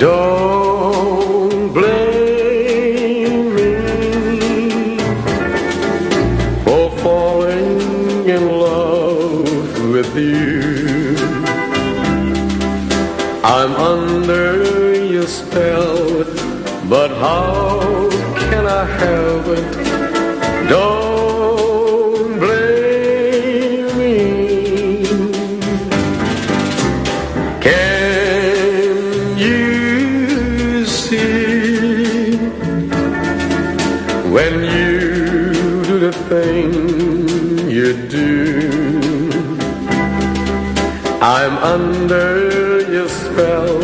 Don't blame me for falling in love with you. I'm under your spell, but how can I help it? Don't when you do the thing you do? I'm under your spell,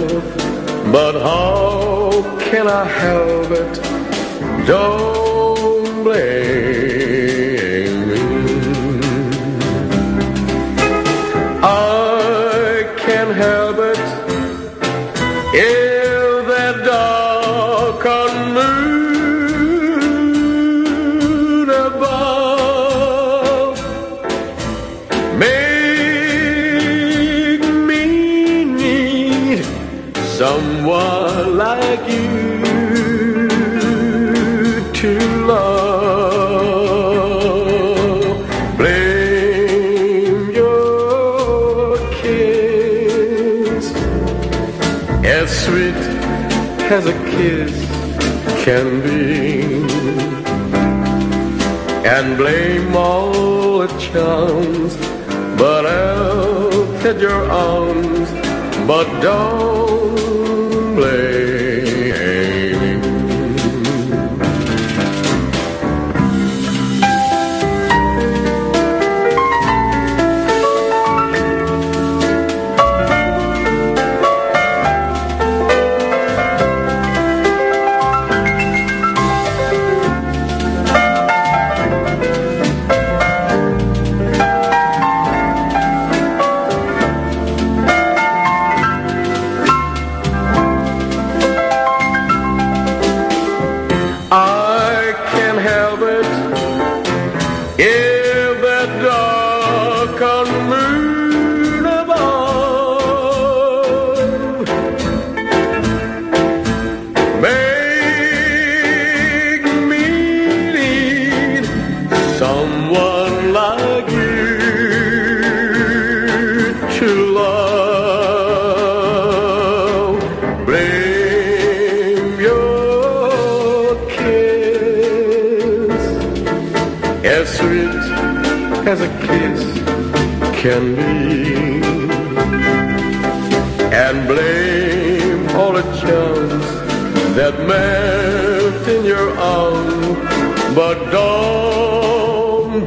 but how can I help it? Don't blame me. I can't help it make me need someone like you to love. Blame your kiss as sweet as a kiss can be and blame all the charms but out at your arms but don't as sweet as a kiss can be, and blame all the chance that melt in your arms, but don't